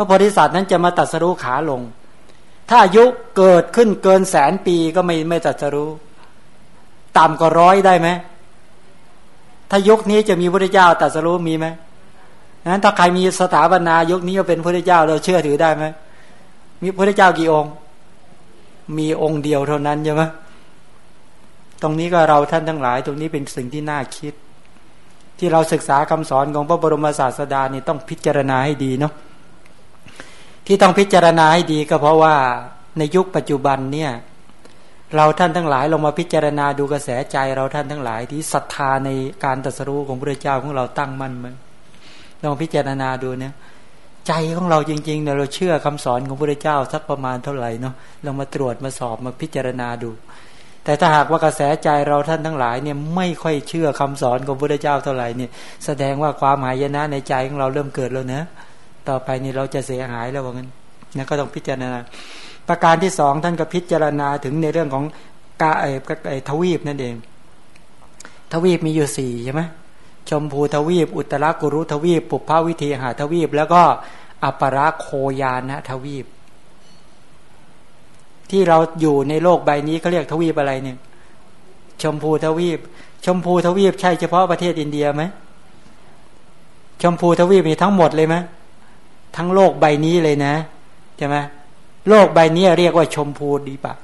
พระโพธิสัตว์นั้นจะมาตัดสรู้ขาลง ถ้าอายุเกิดขึ้นเกินแสนปีก็ไม่ไม่ตัดสรู้ต่ำกว่าร้อยได้ไหมถ้ายุคนี้จะมีพระเจ้าตัดสรู้มีไหมนั้นถ้าใครมีสถาปนายุคนี้ก็เป็นพระเจ้าเราเชื่อถือได้ไหมมีพระเจ้ากี่องค์ มีองค์เดียวเท่านั้นใช่ไหมตรงนี้ก็เราท่านทั้งหลาย ตรงนี้เป็นสิ่งที่น่าคิด ที่เราศึกษาคำสอนของพระบรมศาสดานี่ต้องพิจารณาให้ดีเนาะ ที่ต้องพิจารณาให้ดีก็เพราะว่าในยุคปัจจุบันเนี่ยเราท่านทั้งหลายลงมาพิจารณาดูกระแสใจเราท่านทั้งหลาย ที่ศรัทธาในการตรัสรู้ของพระเจ้าของเราตั้งมั่นไหมลองพิจารณาดูเนี่ยใจของเราจริงๆเนี่ยเราเชื่อคำสอนของพระเจ้าสักประมาณเท่าไหร่เนาะเรามาตรวจมาสอบมาพิจารณาดู แต่ถ้าหากว่ากระแสใจเราท่านทั้งหลายเนี่ยไม่ค่อยเชื่อคำสอนของพระเจ้าเท่าไหร่เนี่ยแสดงว่าความหายนะในใจของเราเริ่มเกิดแล้วเนะ ต่อไปนี่เราจะเสียหายแล้วว่างั้นนะก็ต้องพิจารณา ประการที่สองท่านก็พิจารณาถึงในเรื่องของกาไอ้ไอ้ทวีปนั่นเอง ทวีปมีอยู่สี่ใช่ไหมชมพูทวีป อุตรากุรุทวีป ปุพพวิธีหาทวีป แล้วก็อัปราโคยานะทวีป ที่เราอยู่ในโลกใบนี้เขาเรียกทวีปอะไรเนี่ย ชมพูทวีป ชมพูทวีปใช่เฉพาะประเทศอินเดียไหมชมพูทวีปมีทั้งหมดเลยไหม ทั้งโลกใบนี้เลยนะใช่ไหมโลกใบนี้เรียกว่าชมพูดีปะ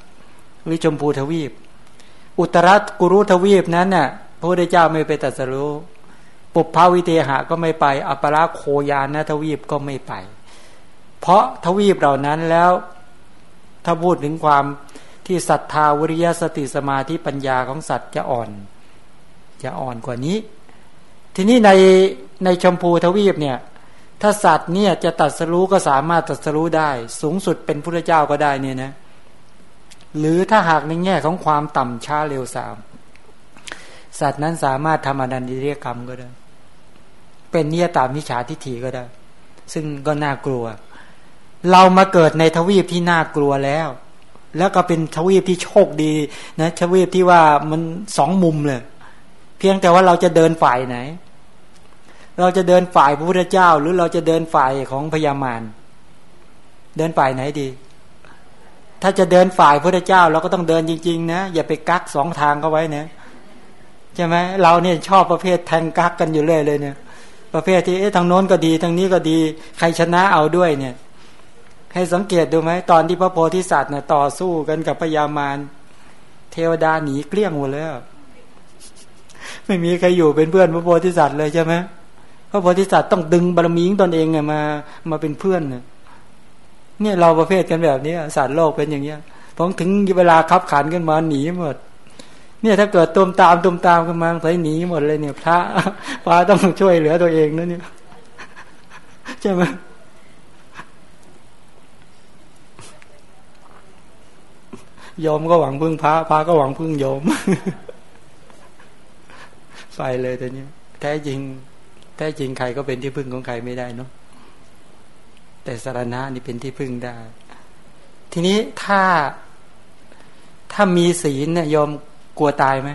หรือชมพูทวีป อุตรักุรุทวีปนั้นน่ะพระพุทธเจ้าไม่ไปตัดสรู้ปุพพวิเทหะก็ไม่ไป อัปราโคยานนะทวีปก็ไม่ไป เพราะทวีปเหล่านั้นแล้ว ถ้าพูดถึงความที่ศรัทธาวิริยสติสมาธิปัญญาของสัตว์จะอ่อน จะอ่อนกว่านี้ ทีนี้ในในชมพูทวีปเนี่ย ถ้าสัตว์เนี่ยจะตัดสรู้ก็สามารถตัดสรู้ได้ สูงสุดเป็นพระเจ้าก็ได้เนี่ยนะ หรือถ้าหากในแง่ของความต่ำช้าเร็วสาม สัตว์นั้นสามารถทำอนันติเรียกรรมก็ได้ เป็นนิยตามิจฉาทิฏฐิก็ได้ ซึ่งก็น่ากลัว เรามาเกิดในทวีปที่น่ากลัวแล้ว แล้วก็เป็นทวีปที่โชคดีนะทวีปที่ว่ามันสองมุมเลย เพียงแต่ว่าเราจะเดินฝ่ายไหน เราจะเดินฝ่ายพระพุทธเจ้า หรือเราจะเดินฝ่ายของพญามารเดินฝ่ายไหนดี ถ้าจะเดินฝ่ายพระพุทธเจ้า เราก็ต้องเดินจริง ๆ นะ อย่าไปกักสองทางเขาไว้นะใช่ไหมเราเนี่ยชอบประเภทแทงกักกันอยู่เรื่อยเลยเนี่ย ประเภทที่เอ๊ะทางโน้นก็ดีทางนี้ก็ดี ใครชนะเอาด้วยเนี่ย ให้สังเกตดูไหมตอนที่พระโพธิสัตว์เนี่ยต่อสู้กันกับพญามารเทวดาหนีเกลี้ยงหมดแล้วไม่มีใครอยู่เป็นเพื่อนพระโพธิสัตว์เลยใช่ไหม ระโพธิสัตว์ต้องดึงบารมีของตนเองไงมามาเป็นเพื่อนเนี่ยเราประเภทกันแบบนี้สัตว์โลกเป็นอย่างเนี้ยพอถึงเวลาขับขันกันมาหนีหมด เนี่ยถ้าเกิดตุมตามตุมตามกันมาไปหนีหมดเลยเนี่ย พระพระต้องช่วยเหลือตัวเองนะเนี่ยใช่ไหมยอมก็หวังพึ่งพระพระก็หวังพึ่งโยมไปเลยแต่เนี้ยแท้จริง แท้จริงใครก็เป็นที่พึ่งของใครไม่ได้เนาะแต่สารณะนี่เป็นที่พึ่งได้ ทีนี้ถ้าถ้ามีศีลเนี่ยยอมกลัวตายไหม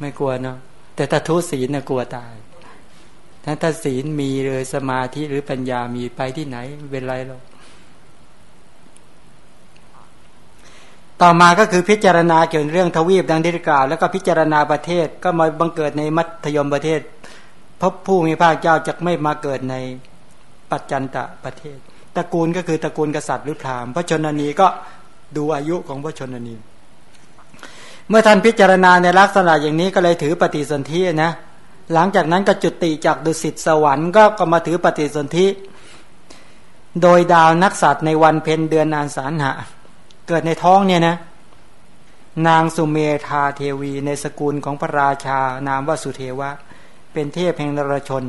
ไม่กลัวเนาะแต่ถ้าทุศีลเนี่ยกลัวตายถ้าถ้าศีลมีเลยสมาธิหรือปัญญามีไปที่ไหนเป็นไรหรอกต่อมาก็คือพิจารณาเกี่ยวกับเรื่องทวีปดังที่กล่าว แล้วก็พิจารณาประเทศก็มาบังเกิดในมัธยมประเทศ พระผู้มีพระเจ้าจะไม่มาเกิดในปัจจันตะประเทศตระกูลก็คือตระกูลกษัตริย์หรือพราหมณ์พระชนนีก็ดูอายุของพระชนนีเมื่อท่านพิจารณาในลักษณะอย่างนี้ก็เลยถือปฏิสนธินะหลังจากนั้นก็จุติจากดุสิตสวรรค์ก็ก็มาถือปฏิสนธิโดยดาวนักสัตว์ในวันเพ็ญเดือนนานสารหะ เกิดในท้องเนี่ยนะนางสุเมธาเทวีในสกุลของพระราชานามว่าสุเทวะ เป็นเทพแห่งนรชน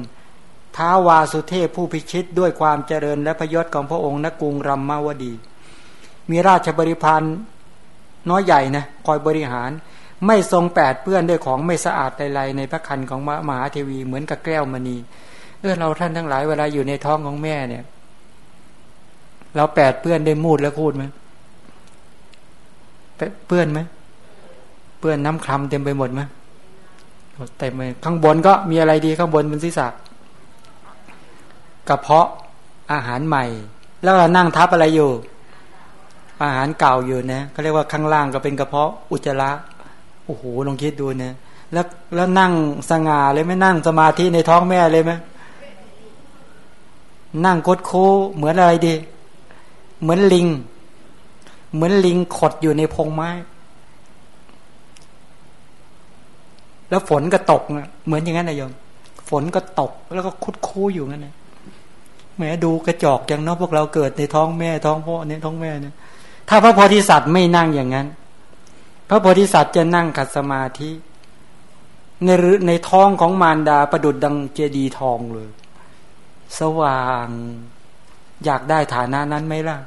ท้าวาสุเทพผู้พิชิตด้วยความเจริญและพยศของพระองค์นกรุงรัมมาวดี มีราชบริพารน้อยใหญ่นะคอยบริหาร ไม่ทรงแปดเปื้อนด้วยของไม่สะอาดใดๆในพระคันของมหาเทวีเหมือนกับแก้วมณีเออเราท่านทั้งหลายเวลาอยู่ในท้องของแม่เนี่ย เราแปดเปื้อนได้มูดแล้วคูดไหมเปื้อนไหมเปื้อนน้ำคลำเต็มไปหมดไหม เต็มไปข้างบนก็มีอะไรดีข้างบนบนศีรษะกระเพาะอาหารใหม่ แล้วนั่งทับอะไรอยู่ อาหารเก่าอยู่นะเขาเรียกว่าข้างล่างก็เป็นกระเพาะอุจจาระโอ้โหลองคิดดูนะแล้วแล้วนั่งสง่าเลยไม่นั่งสมาธิในท้องแม่เลยไหมนั่งโคดโคเหมือนอะไรดี เหมือนลิง เหมือนลิงขดอยู่ในพงไม้ แล้วฝนก็ตกเหมือนอย่างนั้นนะโยม ฝนก็ตกแล้วก็คุดคูอยู่งั้นนะแม้ดูกระจอกอย่างน้อพวกเราเกิดในท้องแม่ท้องพ่อในท้องแม่เนี่ย ถ้าพระโพธิสัตว์ไม่นั่งอย่างนั้น พระโพธิสัตว์จะนั่งขัดสมาธิ ในในท้องของมารดาประดุดดังเจดีทองเลย สว่างอยากได้ฐานะนั้นไหมล่ะ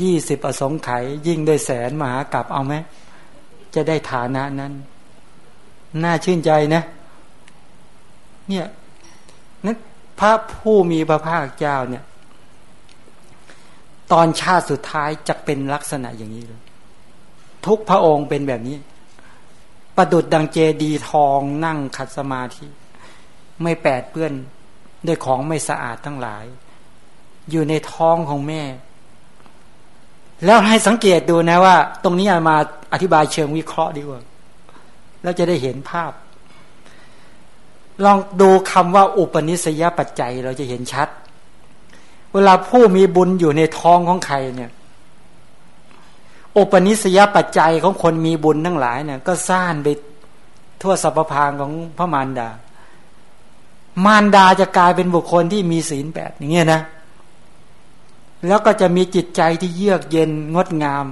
ยี่สิบอสงไขยยิ่งด้วยแสนมหากรัปเอาไหมจะได้ฐานะนั้น น่าชื่นใจนะ เนี่ยนั้นพระผู้มีพระภาคเจ้าเนี่ย ตอนชาติสุดท้ายจะเป็นลักษณะอย่างนี้เลย ทุกพระองค์เป็นแบบนี้ ประดุดดังเจดีทองนั่งขัดสมาธิ ไม่แปดเปื้อนด้วยของไม่สะอาดทั้งหลาย อยู่ในท้องของแม่ แล้วให้สังเกตดูนะว่า ตรงนี้มาอธิบายเชิงวิเคราะห์ดีกว่า แล้วจะได้เห็นภาพ ลองดูคำว่าอุปนิสยปัจจัยเราจะเห็นชัด เวลาผู้มีบุญอยู่ในท้องของใครเนี่ย อุปนิสยปัจจัยของคนมีบุญทั้งหลายเนี่ย ก็สร้างไปทั่วสัพพางของพระมารดา มารดาจะกลายเป็นบุคคลที่มีศีลแปดอย่างเงี้ยนะ แล้วก็จะมีจิตใจที่เยือกเย็นงดงาม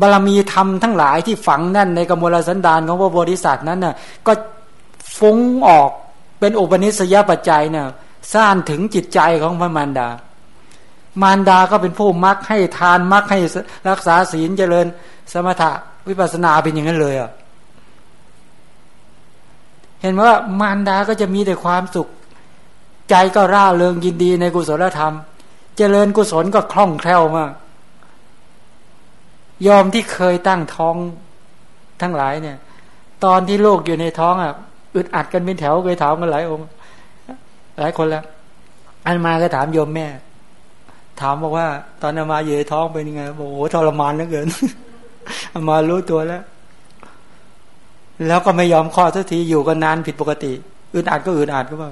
บารมีธรรมทั้งหลายที่ฝังแน่นในกมลสันดานของพระโพธิสัตว์นั้นน่ะก็ฟุ้งออกเป็นอุปนิสัยปัจจัยเนี่ยสร้างถึงจิตใจของพระมารดา มารดาก็เป็นผู้มักให้ทานมักให้รักษาศีลเจริญ สมถะวิปัสนาเป็นอย่างนั้นเลยอะเห็นว่ามารดาก็จะมีแต่ความสุข ใจก็ร่าเริงยินดีในกุศลธรรม เจริญกุศลก็คล่องแคล่วมาก ยอมที่เคยตั้งท้องทั้งหลายเนี่ย ตอนที่โลกอยู่ในท้องอะอึดอัดกันเป็นแถวเคยถามกันหลายองค์ หลายคนแล้ว อันมาก็ถามโยมแม่ ถามบอกว่า ตอนอามาอยู่ในท้องเป็นยังไงบอกโอ้ทรมานเหลือเกินอามารู้ตัวแล้ว แล้วก็ไม่ยอมคลอดสักทีอยู่กันนานผิดปกติอื่นอัดก็อื่นอัดก็ว่า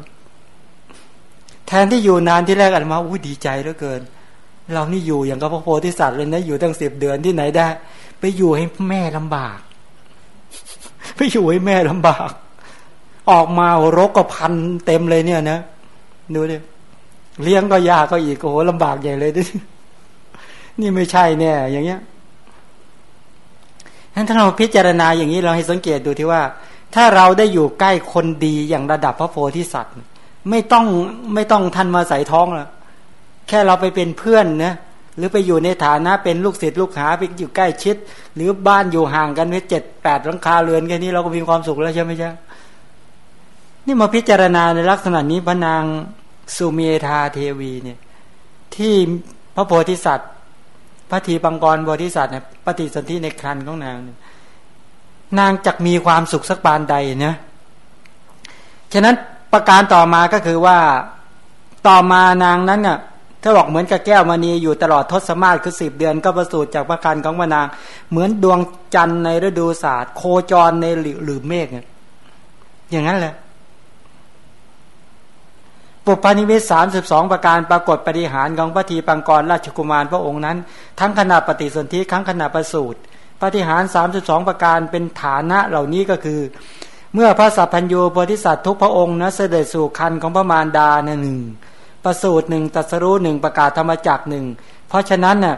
แทนที่อยู่นานที่แรกอามาอู้ดีใจเหลือเกิน เรานี่อยู่อย่างกับพระโพธิสัตว์เลยนะอยู่ตั้งสิบเดือนที่ไหนได้ ไปอยู่ให้แม่ลำบาก ไปอยู่ให้แม่ลำบาก ออกมารกก็พันเต็มเลยเนี่ยนะดูดิเลี้ยงก็ยากก็อีกโอ้โหลำบากใหญ่เลยดินี่ไม่ใช่เนี่ย อย่างเงี้ยงั้นถ้าเราพิจารณาอย่างนี้เราให้สังเกตดูที่ว่า ถ้าเราได้อยู่ใกล้คนดีอย่างระดับพระโพธิสัตว์ ไม่ต้องไม่ต้องท่านมาใส่ท้องแล้ว แค่เราไปเป็นเพื่อนนะหรือไปอยู่ในฐานะเป็นลูกศิษย์ลูกหาไปอยู่ใกล้ชิด หรือบ้านอยู่ห่างกันไว้เจ็ดแปดหลังคาเรือนแค่นี้เราก็มีความสุขแล้วใช่ไหมจ๊ะนี่มาพิจารณาในลักษณะนี้พระนางสุเมธาเทวีเนี่ยที่พระโพธิสัตว์พระทีปังกรโพธิสัตว์เนี่ยปฏิสนธิในครันของนางนางจักมีความสุขสักปานใดนะฉะนั้นประการต่อมาก็คือว่าต่อมานางนั้นเนี่ย ถ้าบอกเหมือนกับแก้วมณีอยู่ตลอดทศมาศคือสิบเดือน ก็ประสูติจากพระคันของมานาง เหมือนดวงจันทร์ในฤดูศาสตร์ โคจรในหรือเมฆอย่างนั้นแหละปุพานิมิตสามสิบสองประการปรากฏปฏิหารของพระทีปังกรราชกุมารพระองค์นั้น ทั้งขณะปฏิสนธิทั้งขณะประสูติปฏิหารสามสิบสองประการเป็นฐานะเหล่านี้ก็คือ เมื่อพระสัพพัญญูโพธิสัตว์ทุกพระองค์นะเสด็จสู่คันของพระมารดาหนึ่ง ประสูตรหนึ่งตัสรู้หนึ่งประกาศธรรมจักหนึ่งเพราะฉะนั้นน่ะ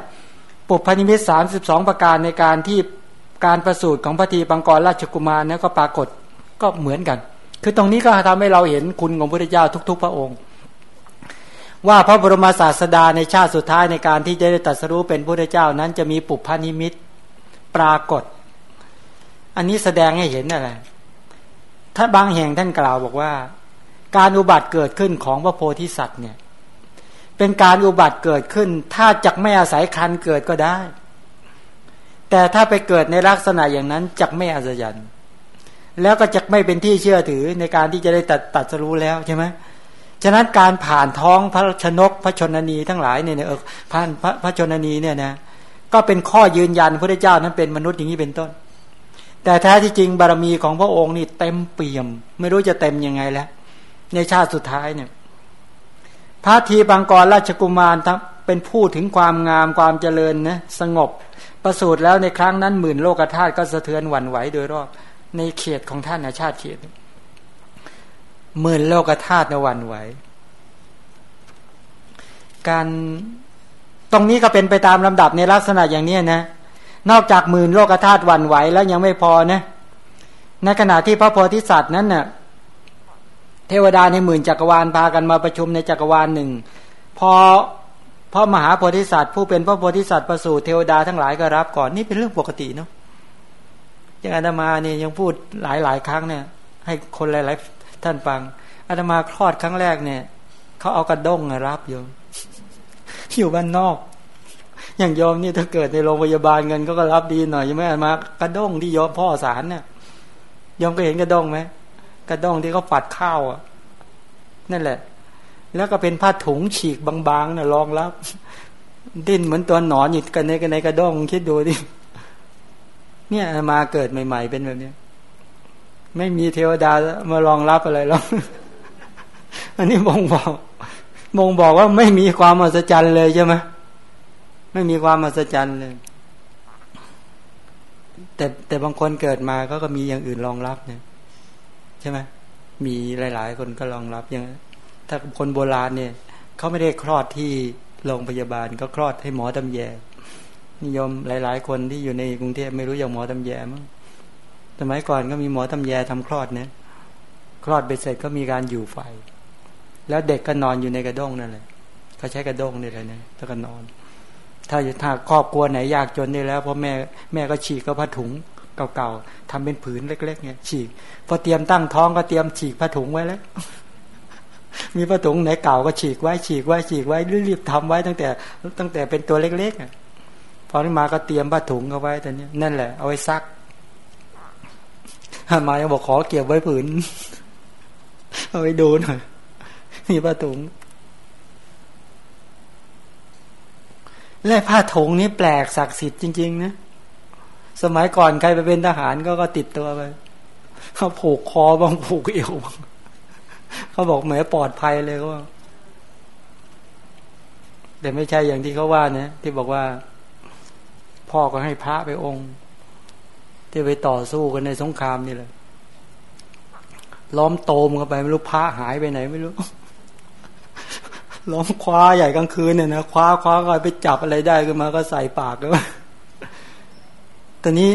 ปุพานิมิตสามสิบสองประการในการที่การประสูตรของพระทีปังกรราชกุมารนั้นก็ปรากฏก็เหมือนกัน คือตรงนี้ก็ทำให้เราเห็นคุณของพระเจ้าทุก ๆ พระองค์ ว่าพระบรมศาสดาในชาติสุดท้ายในการที่จะได้ตัสรู้เป็นพระเจ้านั้นจะมีปุพพานิมิตปรากฏ อันนี้แสดงให้เห็นอะไรถ้าบางแห่งท่านกล่าวบอกว่า การอุบัติเกิดขึ้นของพระโพธิสัตว์เนี่ย เป็นการอุบัติเกิดขึ้น ถ้าจักไม่อาศัยคันเกิดก็ได้ แต่ถ้าไปเกิดในลักษณะอย่างนั้นจักไม่อาศยันแล้วก็จะไม่เป็นที่เชื่อถือในการที่จะได้ตัดตัดสรู้แล้วใช่ไหมฉะนั้นการผ่านท้องพระชนกพระชนนีทั้งหลายเนี่ยเออผ่านพระพระชนนีเนี่ยนะก็เป็นข้อยืนยันพระเจ้านั้นเป็นมนุษย์อย่างนี้เป็นต้น แต่แท้ที่จริงบารมีของพระองค์นี่เต็มเปี่ยม ไม่รู้จะเต็มยังไงแล้ว ในชาติสุดท้ายเนี่ยพระทีบางกรราชกุมารทั้งเป็นผู้ถึงความงามความเจริญนะสงบ ประสูติแล้วในครั้งนั้นหมื่นโลกธาตุก็สะเทือนหวั่นไหวโดยรอบในเขตของท่านนะชาติเขตหมื่นโลกธาตุในวันไหว การตรงนี้ก็เป็นไปตามลำดับในลักษณะอย่างนี้นะนอกจากหมื่นโลกธาตุวันไหวแล้วยังไม่พอนะในขณะที่พระโพธิสัตว์นั้นเนะ่ะ เทวดาในหมื่นจักรวาลพากันมาประชุมในจักรวาลหนึ่งพอพระมหาโพธิสัตว์ ผู้เป็นพระโพธิสัตว์ประสูติเทวดาทั้งหลายก็รับก่อนนี่เป็นเรื่องปกติเนาะอย่างอาตมาเนี่ยยังพูดหลายหลายครั้งเนี่ย ให้คนหลายๆท่านฟังอาตมาคลอดครั้งแรกเนี่ยเขาเอากระด้งรับโยมอยู่บ้านนอก อย่างยอมนี่ถ้าเกิดในโรงพยาบาลเงินก็รับดีหน่อยยังไม่อามากระด้งที่ยอมพ่อสารเนี่ยยอมก็เห็นกระด้งไหม กระด้งที่เขาปัดข้าวอะ นั่นแหละ แล้วก็เป็นผ้าถุงฉีกบางๆนะรองรับ ดิ้นเหมือนตัวหนอนอยู่กันในกันในกระด้งคิดดูดิเนี่ยมาเกิดใหม่ ๆ เป็นแบบนี้ไม่มีเทวดามารองรับอะไรหรอกอันนี้มองบอกมองบอกว่าไม่มีความอัศจรรย์เลยใช่ไหมไม่มีความอัศจรรย์เลย แต่แต่บางคนเกิดมาเขาก็มีอย่างอื่นรองรับเนี่ย ใช่ไหมมีหลาย ๆ คนก็รองรับอย่างถ้าคนโบราณเนี่ยเขาไม่ได้คลอดที่โรงพยาบาล ก็คลอดให้หมอตำแยนิยมหลาย ๆ คนที่อยู่ในกรุงเทพไม่รู้อย่างหมอตำแยมั้งสมัยก่อนก็มีหมอตำแยทำคลอดเนี่ยคลอดไปเสร็จก็มีการอยู่ไฟ แล้วเด็กก็นอนอยู่ในกระด้งนั่นแหละเขาใช้กระด้งนี่แหละเนี่ยถ้าก็นอน ถ้าถ้าครอบครัวไหนยากจนได้แล้วเพราะแม่แม่ก็ฉีกก็ผ้าถุง เก่าๆทำเป็นผืนเล็ก ๆ เนี่ย ฉีกพอเตรียมตั้งท้องก็เตรียมฉีกผ้าถุงไว้แล้วมีผ้าถุงไหนเก่าก็ฉีกไว้ฉีกไว้ฉีกไว้รีบๆทำไว้ตั้งแต่ ตั้งแต่เป็นตัวเล็กๆพอที่มาก็เตรียมผ้าถุงเอาไว้แต่นี้นั่นแหละเอาไว้ซักมายังบอกขอเก็บไว้ผืน เอาไว้ดูหน่อยมีผ้าถุงและผ้าถุงนี้แปลกศักดิ์สิทธิ์จริง ๆ นะ สมัยก่อนใครไปเป็นทหารก็ก็ติดตัวไปเขาผูกคอบางผูกเอวบางเขาบอกแหมปลอดภัยเลยว่าแต่ไม่ใช่อย่างที่เขาว่านะที่บอกว่า พ่อก็ให้พระไปองค์ ที่ไปต่อสู้กันในสงครามนี่แหละล้อมโตมเข้าไปไม่รู้พระหายไปไหนไม่รู้ล้อมคว้าใหญ่กลางคืนเนี่ยนะคว้าคว้าก็ไปจับอะไรได้ขึ้นมาก็ใส่ปากแล้ว ตอนนี้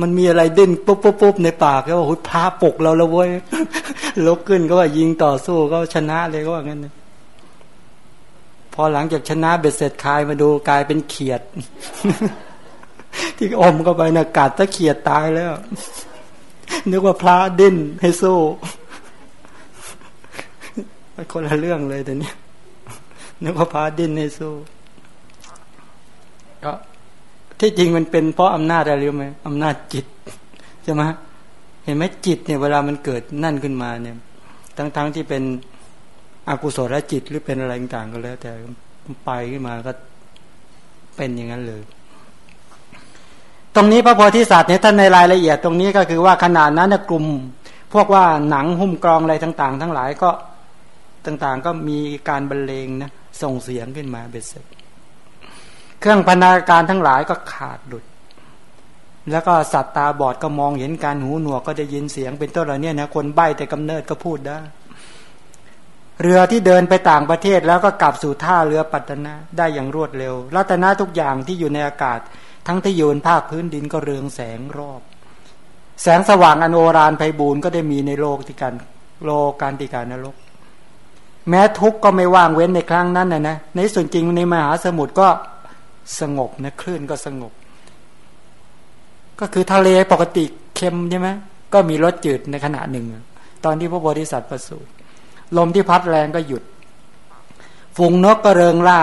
มันมีอะไรดิ้นปุ๊บปุ๊บปุ๊บในปากแล้วว่าพระปกเราแล้วเว้ยลุกขึ้นก็ว่ายิงต่อสู้ก็ชนะเลยก็ว่างั้นพอหลังจากชนะเบ็ดเสร็จคายมาดูกลายเป็นเขียด ที่อมเข้าไปนะกัดตะเขียดตายแล้ว นึกว่าพระดิ้นให้สู้คนละเรื่องเลยแต่นี้นึกว่าพระดิ้นให้สู้ก็ ที่จริงมันเป็นเพราะอำนาจอะไรรู้ไหมอำนาจจิตใช่ไหมเห็นไหมจิตเนี่ยเวลามันเกิดนั่นขึ้นมาเนี่ยทั้งๆทที่เป็นอกุศลจิตหรือเป็นอะไรต่างๆก็แล้ว แต่ไปขึ้นมาก็เป็นอย่างนั้นเลย ตรงนี้พระโพธิสัตว์เนี่ยท่านในรายละเอียดตรงนี้ก็คือว่าขนาดนั้นกลุ่ม พวกว่าหนังหุ้มกรองอะไรต่าง ๆ ทั้งหลายก็ต่างๆก็มีการบรรเลงนะส่งเสียงขึ้นมาเบ็ดเสร็จ เครื่องพันธาการทั้งหลายก็ขาดหลุด แล้วก็สัตว์ตาบอดก็มองเห็นการหูหนวกก็จะยินเสียงเป็นต้นเหล่านี้นะคนใบ้แต่กำเนิดก็พูดได้ เรือที่เดินไปต่างประเทศแล้วก็กลับสู่ท่าเรือปัตตนะได้อย่างรวดเร็วรัตนะทุกอย่างที่อยู่ในอากาศ ทั้งที่อยู่บนภาคพื้นดินก็เรืองแสงรอบ แสงสว่างอโนรานไพบูรณ์ก็ได้มีในโลกที่การโลการติการนรกแม้ทุกข์ก็ไม่ว่างเว้นในครั้งนั้นนะนะในส่วนจริงในมหาสมุทรก็ สงบนะคลื่นก็สงบ ก็คือทะเลปกติเค็มใช่ไหมก็มีรสจืดในขณะหนึ่ง ตอนที่พระโพธิสัตว์ประสูติลมที่พัดแรงก็หยุด ฝูงนกก็เริงล่า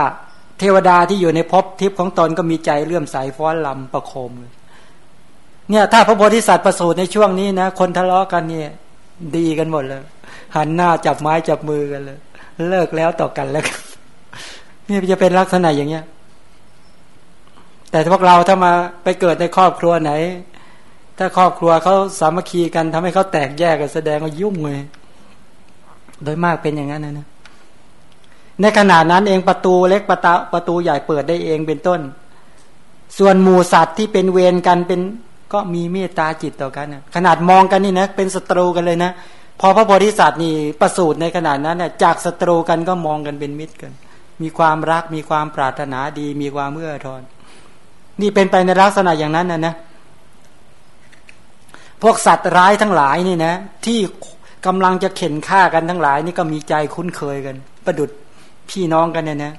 เทวดาที่อยู่ในภพทิพย์ของตนก็มีใจเลื่อมใสฟ้อนลำประโคมเลยเนี่ยถ้าพระโพธิสัตว์ประสูติในช่วงนี้นะคนทะเลาะกันเนี่ย ดีกันหมดเลย หันหน้าจับไม้จับมือกันเลย เลิกแล้วต่อกันแล้วนี่จะเป็นลักษณะอย่างเงี้ย แต่พวกเราถ้ามาไปเกิดในครอบครัวไหน ถ้าครอบครัวเขาสามัคคีกันทำให้เขาแตกแยกกันแสดงว่ายุ่งเลย โดยมากเป็นอย่างนั้นนะนะในขณะนั้นเองประตูเล็กประตประตูใหญ่เปิดได้เองเป็นต้น ส่วนหมูสัตว์ที่เป็นเวรกันเป็นก็มีเมตตาจิตต่อกันนะขนาดมองกันนี่นะเป็นศัตรูกันเลยนะพอพระโพธิสัตว์นี่ประสูตรในขนาดนั้นเนี่ยจากศัตรูกันก็มองกันเป็นมิตรกัน มีความรักมีความปรารถนาดี มีความเมื่อทอน นี่เป็นไปในลักษณะอย่างนั้นนะนะพวกสัตว์ร้ายทั้งหลายนี่นะ ที่กำลังจะเข็นฆ่ากันทั้งหลาย นี่ก็มีใจคุ้นเคยกัน ประดุดพี่น้องกันเนี่ยนะ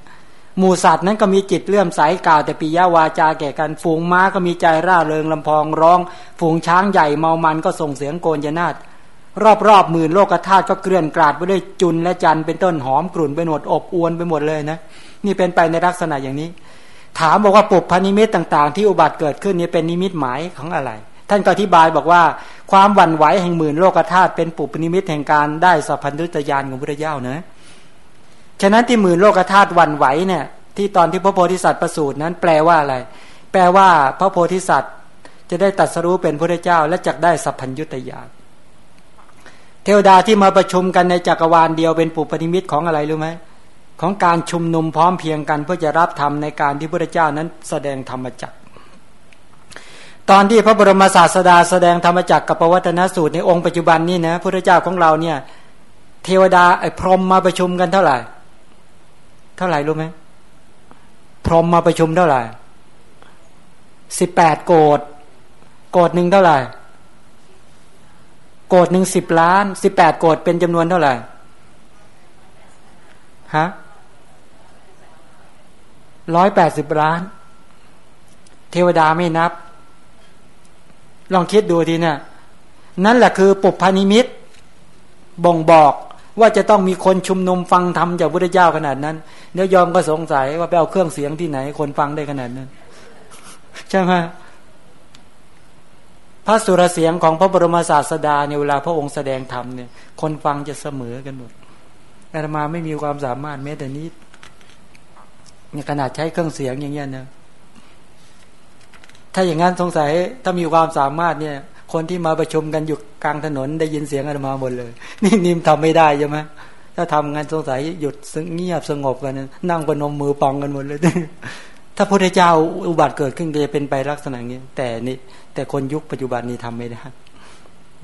หมูสัตว์นั้นก็มีจิตเลื่อมใสกล่าว แต่ปิยวาจาแก่กัน ฝูงม้าก็มีใจร่าเริงลำพองร้อง ฝูงช้างใหญ่เมามันก็ส่งเสียงโกนยนาดรอบๆหมื่นโลกธาตุก็เกลื่อนกลาดไปด้วยจุนและจันเป็นต้นหอมกลุ่นไปหมดอบอวนไปหมดเลยนะนี่เป็นไปในลักษณะอย่างนี้ ถามบอกว่าบุพนิมิตต่าง ๆ ที่อุบัติเกิดขึ้นนี้เป็นนิมิตหมายของอะไร ท่านก็อธิบายบอกว่าความหวั่นไหวแห่งหมื่นโลกธาตุเป็นบุพนิมิตแห่งการได้สัพพัญญุตญาณของพระเจ้าเนะฉะนั้นที่หมื่นโลกธาตุหวั่นไหวเนี่ยที่ตอนที่พระโพธิสัตว์ประสูตินั้นแปลว่าอะไร แปลว่าพระโพธิสัตว์จะได้ตรัสรู้เป็นพระเจ้า และจักได้สัพพัญญุตญาณเทวดาที่มาประชุมกันในจักรวาลเดียวเป็นบุพนิมิตของอะไรรู้ไหม ของการชุมนุมพร้อมเพียงกันเพื่อจะรับธรรมในการที่พระเจ้านั้นแสดงธรรมจักรตอนที่พระบรมศาสดาแสดงธรรมจักรกับปวัตนสูตรในองค์ปัจจุบันนี้นะพระเจ้าของเราเนี่ย เทวดาไอ้พรหมมาประชุมกันเท่าไหร่ เท่าไหร่รู้ไหมพรหมมาประชุมเท่าไหร่สิบแปดโกดโกดหนึ่งเท่าไหร่โกดหนึ่งสิบล้านสิบแปดโกดเป็นจำนวนเท่าไหร่ฮะ ร้อยแปดสิบล้าน เทวดาไม่นับ ลองคิดดูทีนะ่ะนั่นแหละคือปุพพานิมิต บ่งบอกว่าจะต้องมีคนชุมนุมฟังธรรมจากพระเจ้าขนาดนั้นเดี๋ยวยอมก็สงสัยว่าไปเอาเครื่องเสียงที่ไหน คนฟังได้ขนาดนั้น ใช่ไหมพระสุรเสียงของพระบรมศาสดาในเวลาพระองค์แสดงธรรมเนี่ย คนฟังจะเสมอกันหมดอาตมาไม่มีความสามารถแม้แต่นี้ เนี่ยขนาดใช้เครื่องเสียงอย่างเงี้ยนะถ้าอย่างนั้นสงสัยถ้ามีความสามารถเนี่ย คนที่มาประชุมกันอยู่กลางถนนได้ยินเสียงอาตมาหมดเลย นี่นิมทำไม่ได้ใช่ไหมถ้าทำงานสงสัยหยุดเงียบสงบกันนั่งประนมมือปองกันหมดเลย ถ้าพระเจ้าอุบัติเกิดขึ้นจะเป็นไปลักษณะนี้แต่นี่แต่คนยุคปัจจุบันนี้ทำไม่ได้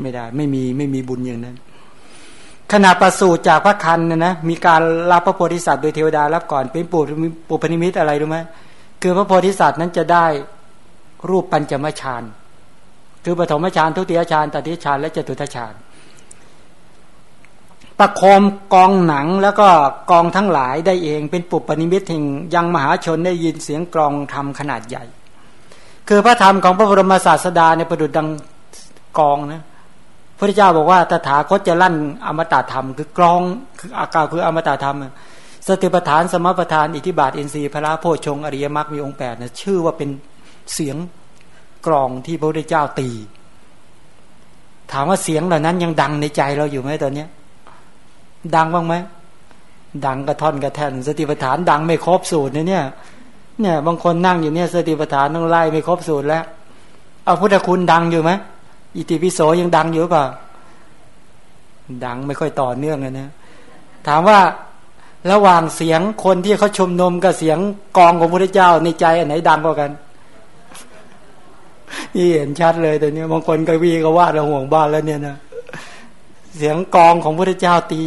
ไม่ได้ ไม่มีไม่มีบุญอย่างนั้น ขณะประสูติจากพระคันนะนะมีการรับพระโพธิสัตว์โดยเทวดารับก่อนเป็นปุปุพนิมิตอะไรรู้ไหมคือพระโพธิสัตว์นั้นจะได้รูปปัญจมฌานคือปฐมฌานทุติยฌานตติยฌานและจตุตฌานประโคมกองหนังแล้วก็กองทั้งหลายได้เองเป็นปุปปนิมิตแห่งยังมหาชนได้ยินเสียงกรองธรรมขนาดใหญ่ คือพระธรรมของพระบรมศาสดาในประดุจดังกองนะ พระเจ้าบอกว่าตถาคตจะลั่นอมตะธรรม คือกรองคืออากาศคืออมตะธรรม สติปัฏฐานสมปัฏฐานอิทิบาทอินทรีย์พระโพชงอริยมรรคมีองค์แปดนะชื่อว่าเป็นเสียงกรองที่พระพุทธเจ้าตี ถามว่าเสียงเหล่านั้นยังดังในใจเราอยู่ไหมตอนเนี้ย ดังบ้างไหมดังกระท่อนกระแทนสติปัฏฐานดังไม่ครบสูตรเนี่ยเนี่ยบางคนนั่งอยู่เนี่ยสติปัฏฐานต้องไล่ไม่ครบสูตรแล้ว เอาพุทธคุณดังอยู่ไหม อิติปิโสยังดังอยู่เปล่าดังไม่ค่อยต่อเนื่องเลยนะ ถามว่าระหว่างเสียงคนที่เขาชมนมกับเสียงกองของพระเจ้าในใจอันไหนดังกว่ากันนี่เห็นชัดเลยแต่เนี้ยบางคนก็วีก็ว่าเราห่วงบ้านแล้วเนี่ยนะเสียงกองของพระเจ้าตี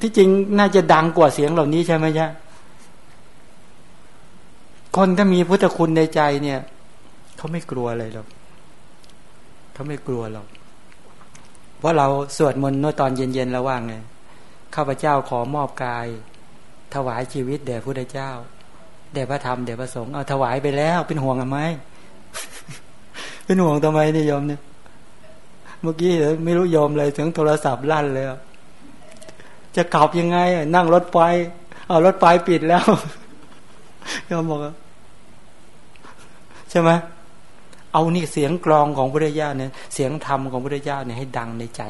ที่จริงน่าจะดังกว่าเสียงเหล่านี้ใช่ไหมจ๊ะคนถ้ามีพุทธคุณในใจเนี่ยเขาไม่กลัวอะไรหรอก เขาไม่กลัวหรอกเพราะเราสวดมนต์เมื่อตอนเย็นๆแล้วว่างไงข้าพเจ้าขอมอบกาย ถวายชีวิตแด่พระเจ้าแด่พระธรรมแด่พระสงฆ์เอาถวายไปแล้ว เป็นห่วงไมเป็นห่วงทำไมนี่ยอมเนี่ยเมื่อกี้ไม่รู้ยอมเลยถึงโทรศัพท์ลั่นเลยจะกลับยังไง นั่งรถไฟเอารถไฟปิดแล้วยอมบอกใช่ไหม เอานี่เสียงกลองของพระเจ้าเนี่ยเสียงธรรมของพระเจ้าเนี่ยให้ดังในใจ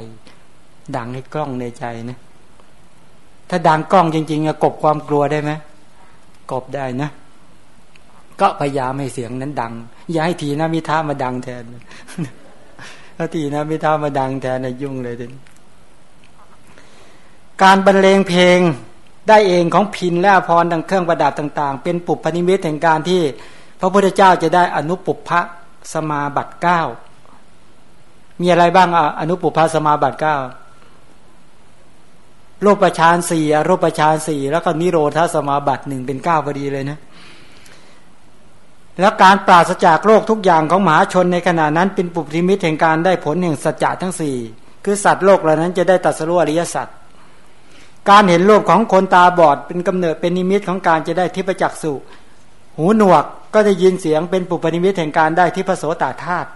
ดังให้กล้องในใจนะถ้าดังกล้องจริงๆกบความกลัวได้ไหมกบได้นะ ก็พยายามให้เสียงนั้นดัง อย่าให้ทีนะมิท้ามาดังแทนถ้าทีนะมิท้ามาดังแทนนะยุ่งเลยทีการบรรเลงเพลงได้เองของพินและพรดังเครื่องประดับต่าง ๆ เป็นปุพพนิมิตแห่งการที่ พระพุทธเจ้าจะได้อนุปุพพะ สมาบัติเก้ามีอะไรบ้างอะอนุปุพพะสมาบัติเก้ารูปประชานสี่รูปประชานสี่แล้วก็นิโรธาสมาบัติหนึ่งเป็นเก้าพอดีเลยนะแล้วการปราศจากโลกทุกอย่างของมหาชนในขณะนั้นเป็นปุพพนิมิตแห่งการได้ผลแห่งสัจจะทั้งสี่คือสัตว์โลกเหล่านั้นจะได้ตัดสู้อริยสัจการเห็นโลกของคนตาบอดเป็นกำเนิดเป็นนิมิตของการจะได้ทิพจักสุ หูหนวกก็จะยินเสียงเป็นปุปนิมิตแห่งการได้ทิพระโสตธาตุ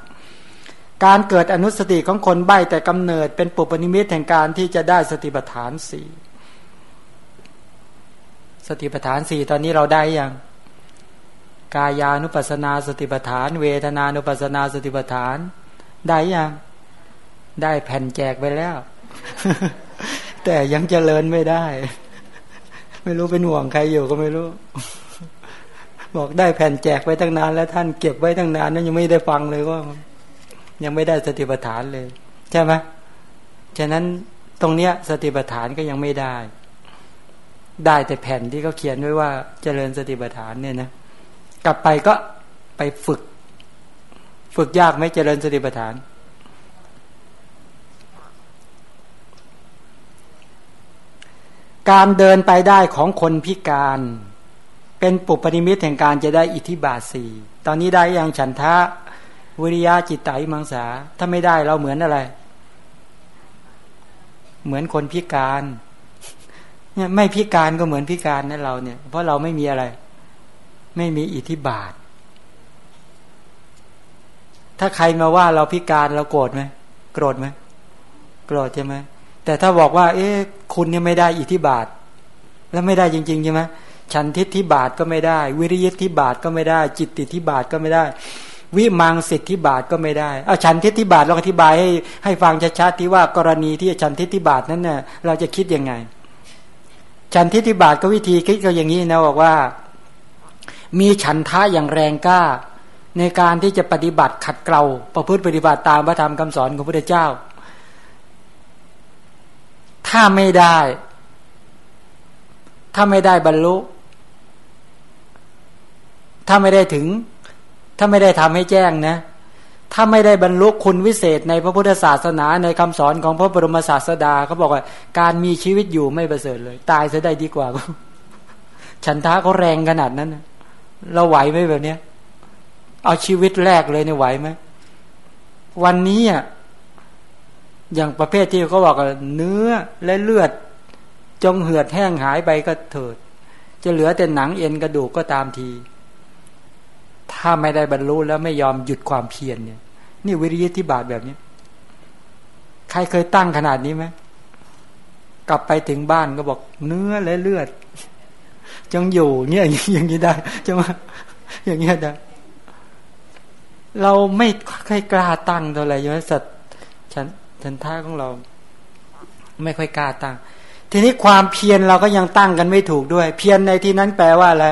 การเกิดอนุสติของคนใบ้แต่กำเนิดเป็นปุปนิมิตแห่งการที่จะได้สติปัฏฐานสี่สติปัฏฐานสี่ตอนนี้เราได้ยังกายานุปัสนาสติปัฏฐาน เวทนานุปัสนาสติปัฏฐาน ได้ยังได้แผ่นแจกไปแล้ว แต่ยังเจริญไม่ได้ ไม่รู้เป็นห่วงใครอยู่ก็ไม่รู้ บอกได้แผ่นแจกไว้ตั้งนาน แล้วท่านเก็บไว้ตั้งนานนั้นยังไม่ได้ฟังเลยว่า ยังไม่ได้สติปัฏฐานเลย ใช่ไหมฉะนั้นตรงเนี้ยสติปัฏฐานก็ยังไม่ได้ ได้แต่แผ่นที่เขาเขียนไว้ว่าเจริญสติปัฏฐานเนี่ยนะกลับไปก็ไปฝึก ฝึกยากไหมเจริญสติปัฏฐาน การเดินไปได้ของคนพิการ เป็นปุปนิมิตแห่งการจะได้อิทธิบาทสี่ตอนนี้ได้ยังฉันทะวิริยะจิตไตมังสา ถ้าไม่ได้เราเหมือนอะไร เหมือนคนพิการเนี่ยไม่พิการก็เหมือนพิการนะเราเนี่ย เพราะเราไม่มีอะไร ไม่มีอิทธิบาท ถ้าใครมาว่าเราพิการเราโกรธไหมโกรธไหมโกรธใช่ไหมแต่ถ้าบอกว่า เอ๊ะ คุณเนี่ยไม่ได้อิทธิบาท แล้วไม่ได้จริงๆใช่ไหม ฉันทิฏฐิบาทก็ไม่ได้ วิริยิทธิบาทก็ไม่ได้ จิตติทิบาทก็ไม่ได้ วิมังสิทธิบาทก็ไม่ได้เอาฉันทิฏฐิบาทเราอธิบายให้ให้ฟังชัดๆที่ว่ากรณีที่ฉันทิฏฐิบาทนั้นเน่ะเราจะคิดยังไง ฉันทิฏฐิบาทก็วิธีคิดก็อย่างนี้นะบอกว่า มีฉันท่าอย่างแรงกล้า ในการที่จะปฏิบัติขัดเกลาประพฤติปฏิบัติตามพระธรรมคำสอนของพระพุทธเจ้า ถ้าไม่ได้ ถ้าไม่ได้บรรลุ ถ้าไม่ได้ถึง ถ้าไม่ได้ทำให้แจ้งนะ ถ้าไม่ได้บรรลุคุณวิเศษในพระพุทธศาสนาในคำสอนของพระบรมศาสดาเขาบอกว่า การมีชีวิตอยู่ไม่ประเสริฐเลย ตายจะได้ดีกว่า ฉันท้าเขาแรงขนาดนั้นเราไหวไหมแบบเนี้ย เอาชีวิตแรกเลยเนี่ยไหวไหมวันนี้อะอย่างประเภทที่เขาบอกว่าเนื้อและเลือด จงเหือดแห้งหายไปก็เถิด จะเหลือแต่หนังเอ็นกระดูกก็ตามที ถ้าไม่ได้บรรลุแล้วไม่ยอมหยุดความเพียรเนี่ย นี่วิริยะที่บาทแบบนี้ ใครเคยตั้งขนาดนี้ไหมกลับไปถึงบ้านก็บอกเนื้อและเลือดจงอยู่เนี่ยอย่างนี้ได้จะมาอย่างนี้ได้เราไม่ค่อยกล้าตั้งเท่าไหร่ยังสัตว์ฉันทันท่าของเรา ไม่ค่อยกล้าตั้ง ทีนี้ความเพียรเราก็ยังตั้งกันไม่ถูกด้วย เพียรในที่นั้นแปลว่าอะไร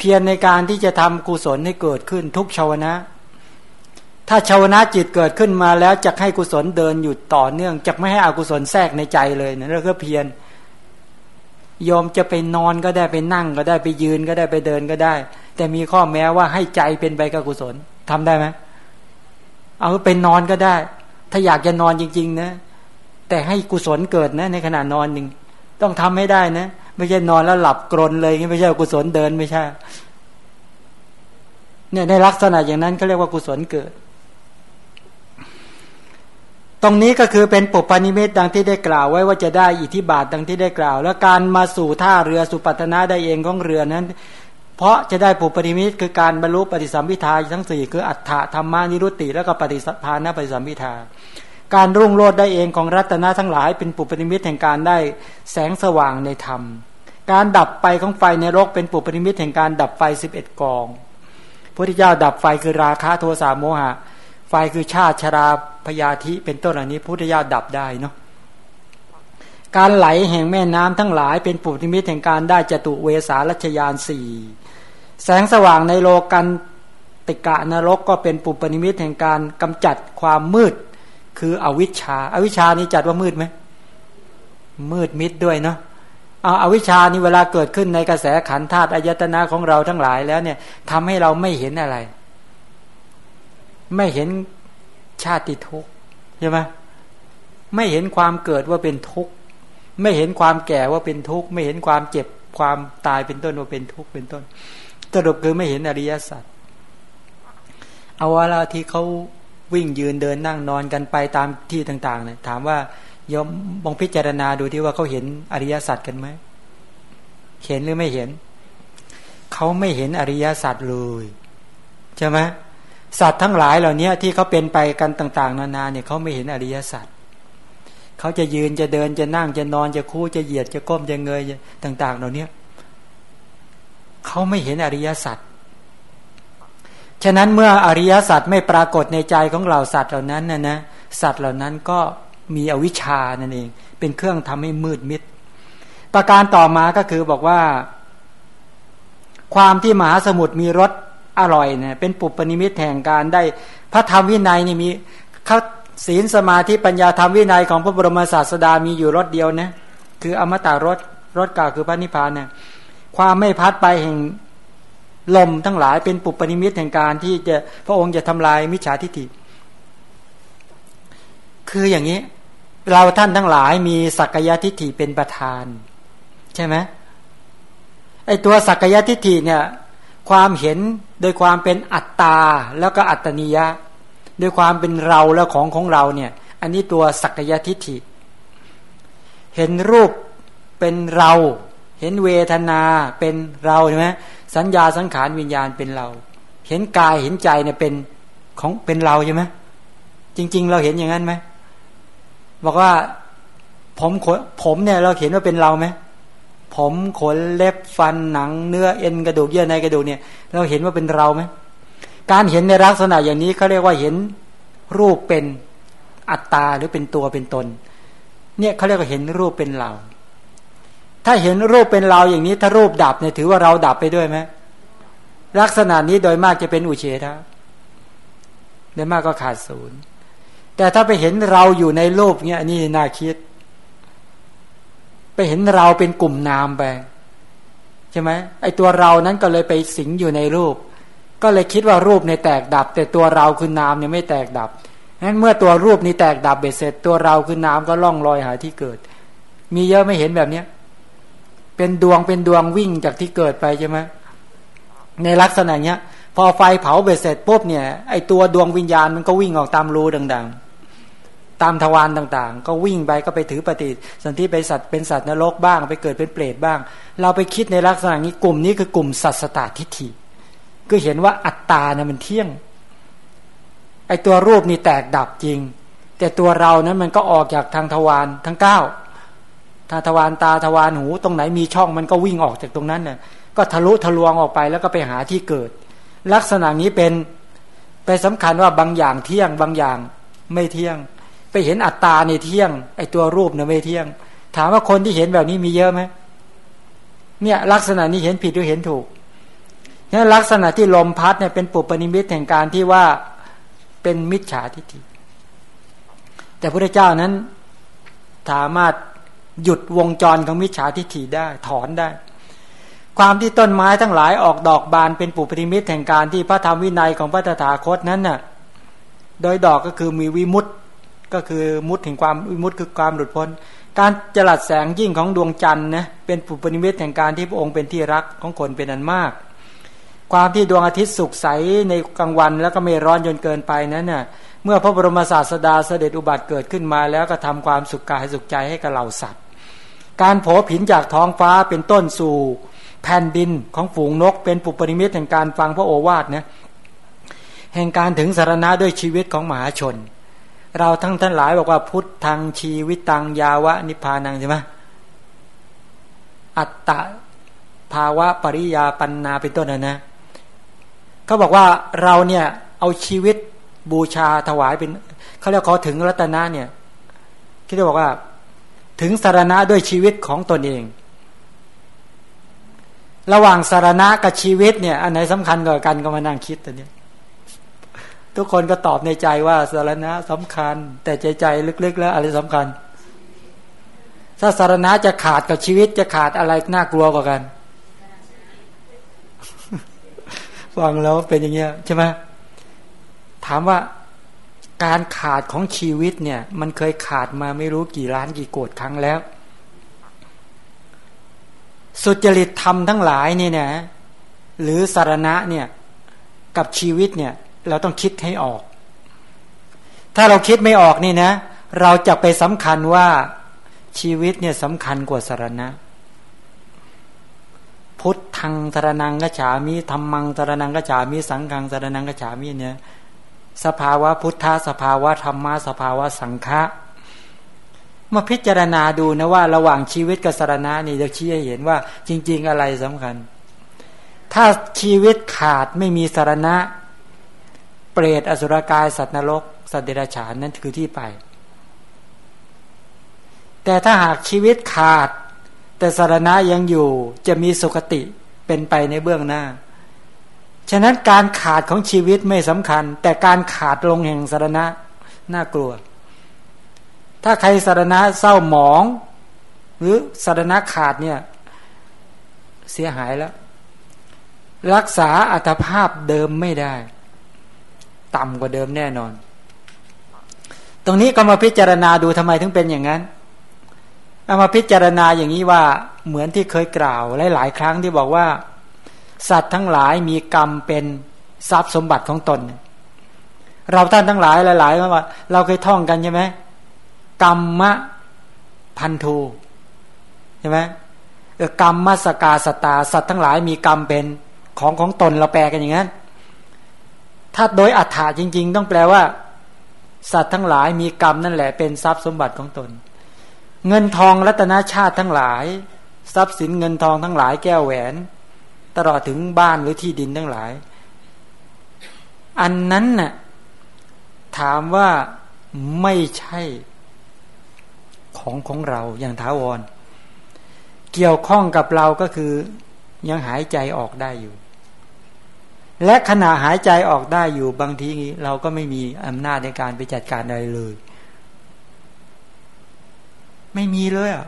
เพียรในการที่จะทำกุศลให้เกิดขึ้นทุกชาวนะ ถ้าชาวนะจิตเกิดขึ้นมาแล้วจะให้กุศลเดินอยู่ต่อเนื่องจะไม่ให้อกุศลแทรกในใจเลยนะแล้วก็เพียรยอมจะไปนอนก็ได้ไปนั่งก็ได้ไปยืนก็ได้ไปเดินก็ได้ แต่มีข้อแม้ว่าให้ใจเป็นไปกับกุศลทำได้ไหมเอาไปนอนก็ได้ ถ้าอยากจะนอนจริง ๆ นะ แต่ให้กุศลเกิดนะ ในขณะนอนหนึ่งต้องทำให้ได้นะไม่ใช่นอนแล้วหลับกรนเลยไม่ใช่กุศลเดินไม่ใช่ เนี่ยในลักษณะอย่างนั้นเขาเรียกว่ากุศลเกิด ตรงนี้ก็คือเป็นปุปานิเมตดังที่ได้กล่าวไว้ว่าจะได้อิทธิบาทดังที่ได้กล่าว แล้วการมาสู่ท่าเรือสุปัตนาได้เองของเรือนั้น เพราะจะได้ปุปนิมิตคือการบรรลุปฏิสัมพิทาทั้งสี่คืออัฏฐธรรมานิรุตติ แล้วก็ปฏิสัพานะปฏิสัมพิทา การรุ่งโรจน์ได้เองของรัตนะทั้งหลาย เป็นปุปนิมิตแห่งการได้แสงสว่างในธรรม การดับไปของไฟในโลกเป็นปุปนิมิตแห่งการดับไฟสิบเอ็ดกองพระพุทธเจ้าดับไฟคือราคะโทสะโมหะ ไฟคือชาติชราพยาธิเป็นต้นเหล่านี้พระพุทธเจ้าดับได้เนาะการไหลแห่งแม่น้ำทั้งหลาย เป็นปุถุมิตแห่งการได้จตุเวสารัชยานสี่แสงสว่างในโลกันติกะนรกก็เป็นปุปนิมิตแห่งการกำจัดความมืด คืออวิชชาอาวิชชานี้จัดว่ามืดไหมมืดมิดด้วยเนาะเอาอาวิชชานี่เวลาเกิดขึ้นในกระแสขันธาตุอายตนะของเราทั้งหลายแล้วเนี่ยทำให้เราไม่เห็นอะไร ไม่เห็นชาติทุกข์ใช่ไหมไม่เห็นความเกิดว่าเป็นทุกข์ไม่เห็นความแก่ว่าเป็นทุกข์ไม่เห็นความเจ็บความตายเป็นต้นว่าเป็นทุกข์เป็นต้นสรุปคือไม่เห็นอริยสัจเอาเวลาที่เขา วิ่งยืนเดินนั่งนอนกันไปตามที่ต่างๆเนี่ยถามว่ายอมบองพิจารณาดูที่ว่าเขาเห็นอริยสัจกันไหมเห็นหรือไม่เห็น เขาไม่เห็นอริยสัจเลยใช่ไหมสัตว์ทั้งหลายเหล่านี้ที่เขาเป็นไปกันต่าง ๆ นานาเนี่ยเขาไม่เห็นอริยสัจเขาจะยืนจะเดินจะนั่งจะนอนจะคู่จะเหยียดจะก้มจะเงยต่าง ๆ เหล่านี้เขาไม่เห็นอริยสัจ ฉะนั้นเมื่ออริยสัจไม่ปรากฏในใจของเราสัตว์เหล่านั้นนะนะสัตว์เหล่านั้นก็มีอวิชชานั่นเอง เป็นเครื่องทำให้มืดมิด ประการต่อมาก็คือบอกว่า ความที่มหาสมุทรมีรสอร่อยเนี่ยเป็นปุปปนิมิตแห่งการได้ พระธรรมวินัยนี่มีเขาศีลสมาธิปัญญาธรรมวินัยของพระบรมศาสดามีอยู่รสเดียวนะคืออมตะรสรสกาคือพระนิพพานเนี่ยความไม่พัดไปแห่ง ลมทั้งหลายเป็นปุปปนิมิตแห่งการที่จะพระองค์จะทำลายมิจฉาทิฏฐิ คืออย่างนี้ เราท่านทั้งหลายมีสักยะทิฏฐิเป็นประธาน ใช่ไหมไอตัวสักยะทิฏฐิเนี่ย ความเห็นโดยความเป็นอัตตาแล้วก็อัตนิยะโดยความเป็นเราและของของเราเนี่ย อันนี้ตัวสักยะทิฏฐิ เห็นรูปเป็นเรา เห็นเวทนาเป็นเราใช่ไหม สัญญาสังขารวิญญาณเป็นเรา เห็นกายเห็นใจเนี่ยเป็นของเป็นเราใช่ไหมจริง ๆ เราเห็นอย่างนั้นไหมบอกว่าผมขนผมเนี่ยเราเห็นว่าเป็นเราไหมผมขนเล็บฟันหนัง เนื้อเอ็นกระดูกเยื่อในกระดูกเนี่ย เราเห็นว่าเป็นเราไหมการเห็นในลักษณะอย่างนี้เขาเรียกว่าเห็นรูปเป็นอัตตาหรือเป็นตัวเป็นตน เนี่ยเขาเรียกว่าเห็นรูปเป็นเรา ถ้าเห็นรูปเป็นเราอย่างนี้ ถ้ารูปดับเนี่ยถือว่าเราดับไปด้วยไหมลักษณะนี้โดยมากจะเป็นอุเฉทะโดยมากก็ขาดศูนย์แต่ถ้าไปเห็นเราอยู่ในรูปเนี่ยนี่น่าคิด ไปเห็นเราเป็นกลุ่มนามไปใช่ไหมไอตัวเรานั้นก็เลยไปสิงอยู่ในรูป ก็เลยคิดว่ารูปในแตกดับ แต่ตัวเราคือนามเนี่ยไม่แตกดับงั้นเมื่อตัวรูปนี้แตกดับเบ็ดเสร็จ ตัวเราคือนามก็ล่องลอยหาที่เกิด มีเยอะไม่เห็นแบบเนี้ย เป็นดวงเป็นดวงวิ่งจากที่เกิดไปใช่ไหมในลักษณะเนี้ย พอไฟเผาเบ็ดเสร็จปุ๊บเนี่ยไอตัวดวงวิญญาณมันก็วิ่งออกตามรูดังๆ ตามทวารต่างๆ ก็วิ่งไปก็ไปถือปฏิสันติไปสัตว์เป็นสัตว์นรกบ้าง ไปเกิดเป็นเปรตบ้าง เราไปคิดในลักษณะนี้กลุ่มนี้คือกลุ่มสัตสตาทิฏฐิก็เห็นว่าอัตตาเนี่ยมันเที่ยงไอตัวรูปนี่แตกดับจริง แต่ตัวเรานั้นมันก็ออกจากทางทวารทั้งเก้า ถ้าทวารตาทวารหูตรงไหนมีช่องมันก็วิ่งออกจากตรงนั้นเนี่ยก็ทะลุทะลวงออกไปแล้วก็ไปหาที่เกิด ลักษณะนี้เป็นไปสำคัญว่าบางอย่างเที่ยงบางอย่างไม่เที่ยง ไปเห็นอัตตาในเที่ยง ไอตัวรูปเนี่ยไม่เที่ยง ถามว่าคนที่เห็นแบบนี้มีเยอะไหมเนี่ยลักษณะนี้เห็นผิดหรือเห็นถูกเนี่ยลักษณะที่ลมพัดเนี่ยเป็นปุปนิมิตแห่งการที่ว่าเป็นมิจฉาทิฏฐิแต่พระเจ้านั้นสามารถ หยุดวงจรของมิจฉาทิฏฐิได้ถอนได้ ความที่ต้นไม้ทั้งหลายออกดอกบานเป็นปุริมิตแห่งการที่พระธรรมวินัยของพระตถาคตนั้นน่ะโดยดอกก็คือมีวิมุตต์ก็คือมุตถึงความวิมุตต์คือความหลุดพ้น การจลัดแสงยิ่งของดวงจันทร์นะเป็นปุปนิมิตแห่งการที่พระองค์เป็นที่รักของคนเป็นอันมาก ความที่ดวงอาทิตย์สุกใสในกลางวันแล้วก็ไม่ร้อนจนเกินไปนั้นน่ะ เมื่อพระบรมศาสดาเสด็จอุบัติเกิดขึ้นมาแล้วก็ทำความสุขกายสุขใจให้กับเหล่าสัตว์ การโผผินจากท้องฟ้าเป็นต้นสู่แผ่นดินของฝูงนก เป็นปุปริมิตแห่งการฟังพระโอวาทนะแห่งการถึงสารณะด้วยชีวิตของมหาชน เราทั้งท่านหลายบอกว่าพุทธทางชีวิตตังยาวะนิพพานังใช่ไหมอัตตะภาวะปริยาปันนาเป็นต้นนะนะเขาบอกว่าเราเนี่ยเอาชีวิต บูชาถวายเป็นเขาเรียกขอถึงรัตนะเนี่ยที่จะบอกว่า ถึงสารณะด้วยชีวิตของตนเอง ระหว่างสารณะกับชีวิตเนี่ย อันไหนสำคัญกว่ากันก็มานั่งคิดตัวนี้ทุกคนก็ตอบในใจว่าสารณะสำคัญ แต่ใจใจลึกๆ แล้วอะไรสำคัญ ถ้าสารณะจะขาดกับชีวิตจะขาดอะไรน่ากลัวกว่ากันฟังแล้วเป็นอย่างเงี้ยใช่ไหม ถามว่าการขาดของชีวิตเนี่ย มันเคยขาดมาไม่รู้กี่ล้านกี่โกดครั้งแล้ว สุจริตธรรมทั้งหลายนี่นะหรือสารณะเนี่ยกับชีวิตเนี่ย เราต้องคิดให้ออก ถ้าเราคิดไม่ออกนี่นะ เราจะไปสำคัญว่าชีวิตเนี่ยสำคัญกว่าสารณะ พุทธังสารนังกฉามิธรรมังสารนังกฉามิสังฆังสารนังกฉามิเนี่ย สภาวะพุทธะสภาวะธรรมะสภาวะสังฆะมาพิจารณาดูนะว่าระหว่างชีวิตกับสารณะนี่จะชี้ให้เห็นว่า จริง ๆ อะไรสำคัญ ถ้าชีวิตขาดไม่มีสารณะ เปรตอสุรกายสัตว์นรก สัตว์เดรัจฉานนั่นคือที่ไป แต่ถ้าหากชีวิตขาด แต่สารณะยังอยู่จะมีสุคติเป็นไปในเบื้องหน้า ฉะนั้นการขาดของชีวิตไม่สำคัญ แต่การขาดลงแห่งสารณะน่ากลัว ถ้าใครสารณะเศร้าหมอง หรือสารณะขาดเนี่ย เสียหายแล้ว รักษาอัตภาพเดิมไม่ได้ ต่ำกว่าเดิมแน่นอน ตรงนี้ก็มาพิจารณาดูทำไมถึงเป็นอย่างนั้นเอามาพิจารณาอย่างนี้ว่าเหมือนที่เคยกล่าวหลาย ๆ ครั้งที่บอกว่า สัตว์ทั้งหลายมีกรรมเป็นทรัพย์สมบัติของตน เราท่านทั้งหลายหลายๆว่า เราเคยท่องกันใช่ไหมกรรมะพันธุใช่ไหมกรรมมัสกาสตา สัตว์ทั้งหลายมีกรรมเป็นของของตนเราแปลกันอย่างนั้น ถ้าโดยอัฏฐาจริง ๆ ต้องแปลว่า สัตว์ทั้งหลายมีกรรมนั่นแหละเป็นทรัพย์สมบัติของตน เงินทองรัตนาชาติทั้งหลาย ทรัพย์สินเงินทองทั้งหลายแก้วแหวน ตลอดถึงบ้านหรือที่ดินทั้งหลาย อันนั้นน่ะถามว่าไม่ใช่ของของเราอย่างท้าวร เกี่ยวข้องกับเราก็คือยังหายใจออกได้อยู่ และขณะหายใจออกได้อยู่บางทีเราก็ไม่มีอำนาจในการไปจัดการอะไรเลย ไม่มีเลยอะ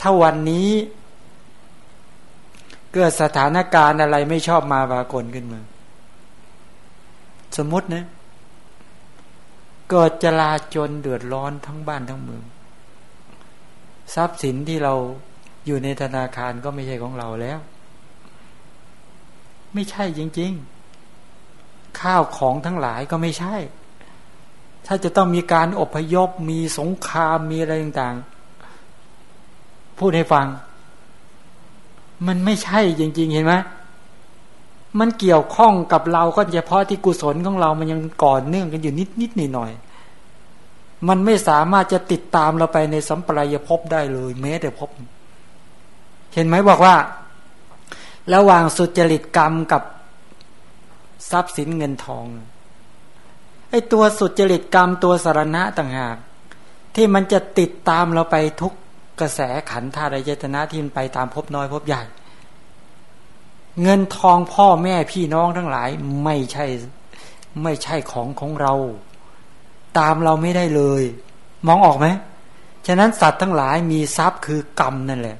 ถ้าวันนี้ เกิดสถานการณ์อะไรไม่ชอบมาบากลขึ้นมา สมมตินะ เกิดจลาจนเดือดร้อนทั้งบ้านทั้งเมือง ทรัพย์สินที่เราอยู่ในธนาคารก็ไม่ใช่ของเราแล้ว ไม่ใช่จริง ๆ ข้าวของทั้งหลายก็ไม่ใช่ ถ้าจะต้องมีการอพยพมีสงครามมีอะไรต่างๆ พูดให้ฟัง มันไม่ใช่จริง ๆ เห็นไหมมันเกี่ยวข้องกับเราก็เฉพาะที่กุศลของเรามันยังก่อนเนื่องกันอยู่นิดนิดหน่อยหน่อยมันไม่สามารถจะติดตามเราไปในสัมปรายภพได้เลย แม้แต่ภพเห็นไหมบอกว่า ระหว่างสุจริตกรรมกับทรัพย์สินเงินทองไอ้ตัวสุจริตกรรมตัวสารณะต่างหาก ที่มันจะติดตามเราไปทุก กระแสขันธาตุเจตนาที่มันไปตามพบน้อยพบใหญ่ เงินทองพ่อแม่พี่น้องทั้งหลาย ไม่ใช่ไม่ใช่ของของเรา ตามเราไม่ได้เลย มองออกไหมฉะนั้นสัตว์ทั้งหลายมีทรัพย์คือกรรมนั่นแหละ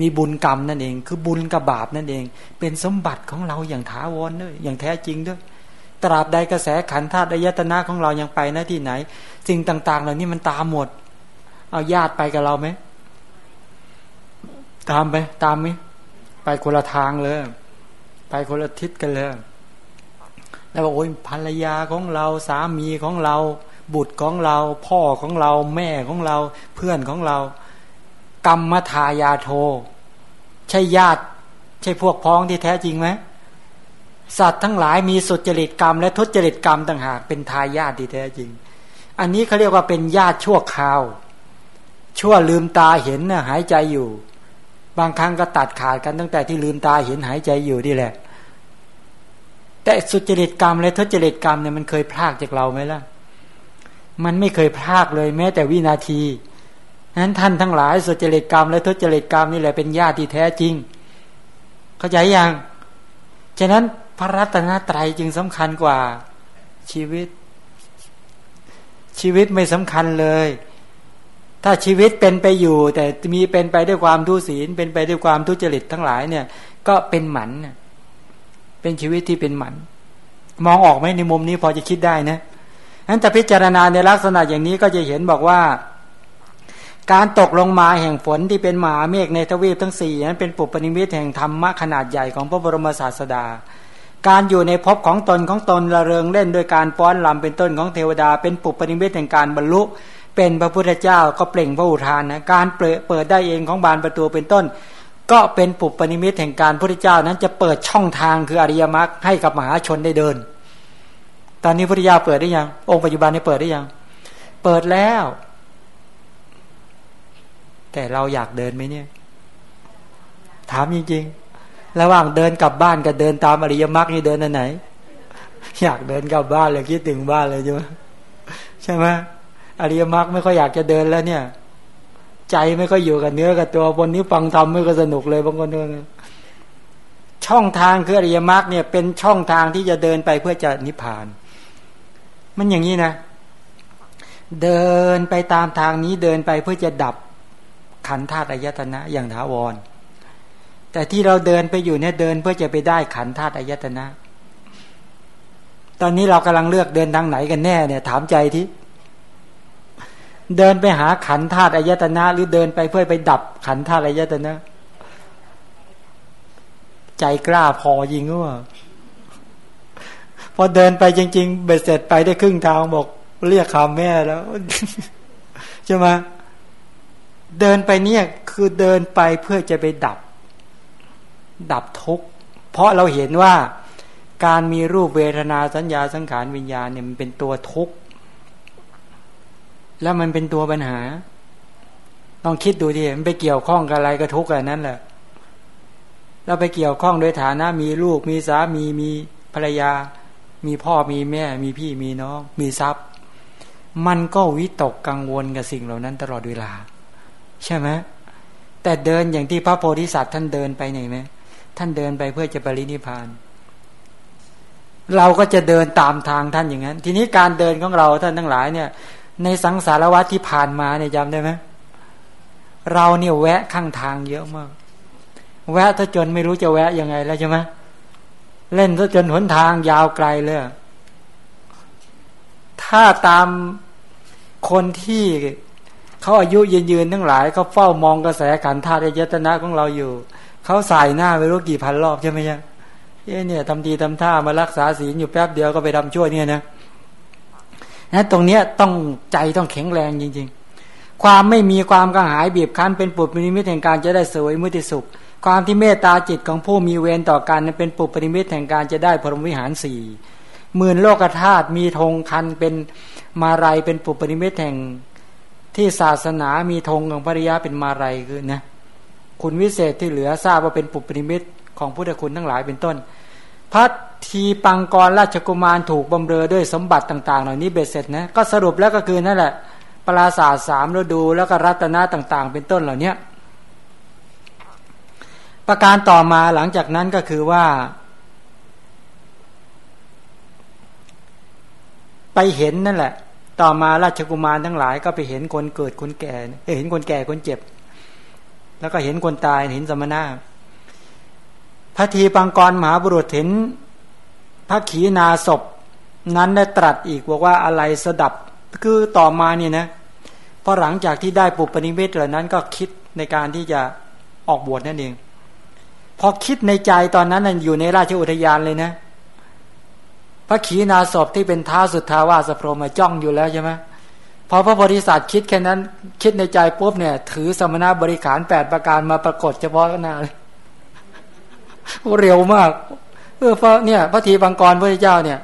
มีบุญกรรมนั่นเอง คือบุญกับบาปนั่นเอง เป็นสมบัติของเราอย่างถาวรด้วยอย่างแท้จริงด้วยตราบใดกระแสขันธาตุอายตนะของเรายังไปหน้าที่ไหนสิ่งต่าง ๆ เหล่านี้มันตามหมด เอาญาติไปกับเราไหมตามไป ตามไหมไปคนละทางเลย ไปคนละทิศกันเลยแล้วบอกโอ้ยภรรยาของเราสามีของเรา บุตรของเรา พ่อของเรา แม่ของเรา เพื่อนของเรา กรรมทายาโท ใช่ญาติ ใช่พวกพ้องที่แท้จริงไหมสัตว์ทั้งหลายมีสุจริตกรรม และทุจริตกรรมต่างหากเป็นทายาทที่แท้จริง อันนี้เขาเรียกว่าเป็นญาติชั่วคราว ชั่วลืมตาเห็นนะหายใจอยู่ บางครั้งก็ตัดขาดกันตั้งแต่ที่ลืมตาเห็นหายใจอยู่นี่แหละ แต่สุจริตกรรมและทุจริตกรรมเนี่ยมันเคยพลากจากเราไหมล่ะ มันไม่เคยพลากเลยแม้แต่วินาทีนั้นท่านทั้งหลายสุจริตกรรม และทุจริตกรรมนี่แหละเป็นญาติที่แท้จริง เข้าใจยังฉะนั้นพระรัตนตรัยจึงสำคัญกว่าชีวิต ชีวิตไม่สำคัญเลย ถ้าชีวิตเป็นไปอยู่ แต่มีเป็นไปด้วยความทุศีล เป็นไปด้วยความทุจริตทั้งหลายเนี่ย ก็เป็นหมันเป็นชีวิตที่เป็นหมัน มองออกไหมในมุมนี้พอจะคิดได้นะนั้นแต่พิจารณาในลักษณะอย่างนี้ก็จะเห็นบอกว่า การตกลงมาแห่งฝนที่เป็นมหาเมฆในทวีปทั้งสี่นั้นเป็นปุปนิมิตแห่งธรรมะขนาดใหญ่ของพระบรมศาสดาการอยู่ในภพของตนของตนระเริงเล่นโดยการป้อนลำเป็นต้นของเทวดา เป็นปุปนิมิตแห่งการบรรลุ เป็นพระพุทธเจ้าก็เปล่งพระอุทานนะการเปิดได้เองของบานประตูเป็นต้น ก็เป็นปุปปนิมิตแห่งการพระพุทธเจ้านั้นจะเปิดช่องทางคืออริยมรรคให้กับมหาชนได้เดิน ตอนนี้พุทธิยาเปิดได้ยัง องค์ปัจจุบันนี้เปิดได้ยัง เปิดแล้ว แต่เราอยากเดินไหมเนี่ย ถามจริงๆ ระหว่างเดินกลับบ้านกับเดินตามอริยมรรคนี่เดินอันไหน อยากเดินกลับบ้านเลยคิดถึงบ้านเลยใช่ไหมใช่ไหม อริยมรรคไม่ค่อยอยากจะเดินแล้วเนี่ย ใจไม่ค่อยอยู่กับเนื้อกับตัวคนนี้ฟังธรรมไม่ก็สนุกเลยบางคนเนี่ยช่องทางคืออริยมรรคเนี่ยเป็นช่องทางที่จะเดินไปเพื่อจะนิพพาน มันอย่างนี้นะ เดินไปตามทางนี้เดินไปเพื่อจะดับขันธาตุอายตนะอย่างถาวร แต่ที่เราเดินไปอยู่เนี่ยเดินเพื่อจะไปได้ขันธาตุอายตนะ ตอนนี้เรากำลังเลือกเดินทางไหนกันแน่เนี่ย ถามใจที่ เดินไปหาขันธาตุอายตนะ หรือเดินไปเพื่อไปดับขันธาตุอายตนะ ใจกล้าพอยิงว่าพอเดินไปจริง ๆ เบ็ดเสร็จไปได้ครึ่งทางบอกเรียกคำแม่แล้วใช่ไหมเดินไปเนี่ยคือเดินไปเพื่อจะไปดับ ดับทุกข์เพราะเราเห็นว่าการมีรูปเวทนาสัญญาสังขารวิญญาณเนี่ยมันเป็นตัวทุกข์ แล้วมันเป็นตัวปัญหา ต้องคิดดูดิมันไปเกี่ยวข้องกับอะไรก็ทุกข์อันนั้นแหละเราไปเกี่ยวข้องโดยฐานะ มีลูกมีสามีมีภรรยา มีพ่อมีแม่ มีพี่มีน้อง มีทรัพย์ มันก็วิตกกังวลกับสิ่งเหล่านั้นตลอดเวลา ใช่ไหมแต่เดินอย่างที่พระโพธิสัตว์ท่านเดินไปไหนไหมท่านเดินไปเพื่อจะปรินิพาน เราก็จะเดินตามทางท่านอย่างนั้น ทีนี้การเดินของเราท่านทั้งหลายเนี่ย ในสังสารวัตที่ผ่านมาเนี่ยจำได้ไหมเราเนี่ยแวะข้างทางเยอะมาก แวะถ้าจนไม่รู้จะแวะยังไงแล้วใช่ไหมเล่นซะจนหนทางยาวไกลเลยถ้าตามคนที่เขาอายุยืนยืนทั้งหลายเขาเฝ้ามองกระแสขันธาตุยตนะของเราอยู่เขาใส่หน้าไปรู้กี่พันรอบใช่ไหมยังเอ๊เนี่ยทำดีทำท่ามารักษาศีลอยู่แป๊บเดียวก็ไปทำชั่วเนี่ยนะ นะตรงเนี้ยต้องใจต้องแข็งแรงจริง ๆ ความไม่มีความกระหายบีบคั้นเป็นบุพนิมิตแห่งการจะได้เสวยวิมุตติสุข ความที่เมตตาจิตของผู้มีเวรต่อกันเป็นบุพนิมิตแห่งการจะได้พรหมวิหารสี่หมื่นโลกธาตุมีธงคันเป็นมาลัยเป็นบุพนิมิตแห่งที่ศาสนามีธงของพระอริยะเป็นมาลัยคือนะคุณวิเศษที่เหลือทราบว่าเป็นบุพนิมิตของพุทธคุณทั้งหลายเป็นต้น พระทีปังกรราชกุมารถูกบำเรอด้วยสมบัติต่างๆ เหล่านี้เบ็ดเสร็จนะก็สรุปแล้วก็คือนั่นแหละปราศาสตร์สามฤดูแล้วก็รัตนะต่างๆ เป็นต้นเหล่านี้ประการต่อมาหลังจากนั้นก็คือว่า ไปเห็นนั่นแหละ ต่อมาราชกุมารทั้งหลาย ก็ไปเห็นคนเกิดคนแก่เห็นคนแก่คนเจ็บ แล้วก็เห็นคนตายเห็นสมณะ พระทีปังกรมหาบุรุษเห็นพระขีนาศพนั้นได้ตรัสอีกบอกว่าอะไรสดับคือต่อมาเนี่ยนะพอหลังจากที่ได้ปุปนิเวศเหล่านั้นก็คิดในการที่จะออกบวชนั่นเองพอคิดในใจตอนนั้นอยู่ในราชอุทยานเลยนะ พระขีณาสพที่เป็นท้าสุดทาวาสพรมาจ้องอยู่แล้วใช่ไหมพอพระโพธิสัตว์คิดแค่นั้น คิดในใจปุ๊บเนี่ย ถือสมณบริขารแปดประการมาปรากฏเฉพาะหน้าเลย เร็วมาก เออเพราะเนี่ยพระทีบังกรพระเจ้าเนี่ย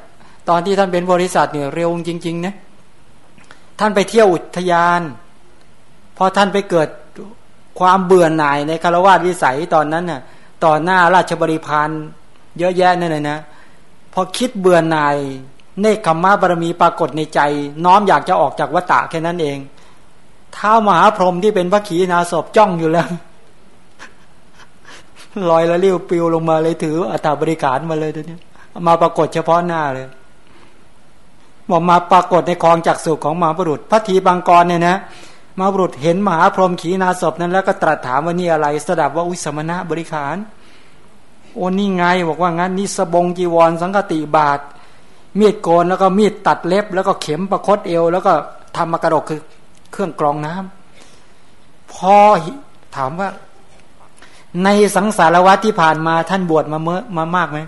ตอนที่ท่านเป็นบริษัทเนี่ยเร็วจริงๆนะท่านไปเที่ยวอุทยานพอท่านไปเกิดความเบื่อหน่ายในคารวะวิสัยตอนนั้นน่ะต่อหน้าราชบริพารเยอะแยะนั่นเลยนะพอคิดเบื่อหน่ายเนคขมมะบารมีปรากฏในใจ น้อมอยากจะออกจากวัฏฏะแค่นั้นเองเท้ามหาพรหมที่เป็นพระขีณาสพจ้องอยู่แล้ว ลอยละเลี้ยวปิวลงมาเลยถืออัตบริการมาเลยตัวนี้มาปรากฏเฉพาะหน้าเลยบอกมาปรากฏในคลองจักสุขของมหาบุรุษพระทีบางกรเนี่ยนะมหาบุรุษเห็นมหาพรหมขีณาสพนั้นแล้วก็ตรัสถามว่านี่อะไร สดับว่าอุสมณะบริขารโอ้นี่ไงบอกว่างั้นนี่สบงจีวรสังกติบาท มีดโกนแล้วก็มีดตัดเล็บ แล้วก็เข็มประคตเอว แล้วก็ทำมากระดกคือเครื่องกรองน้ำพอถามว่า ในสังสารวัตที่ผ่านมาท่านบวชมาเมื่อมามากไหม